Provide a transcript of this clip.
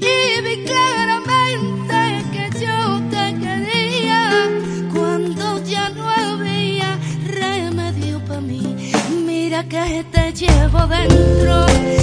Y vi claramente que yo te quería cuando ya no había remedio para mí. Mira que te llevo dentro.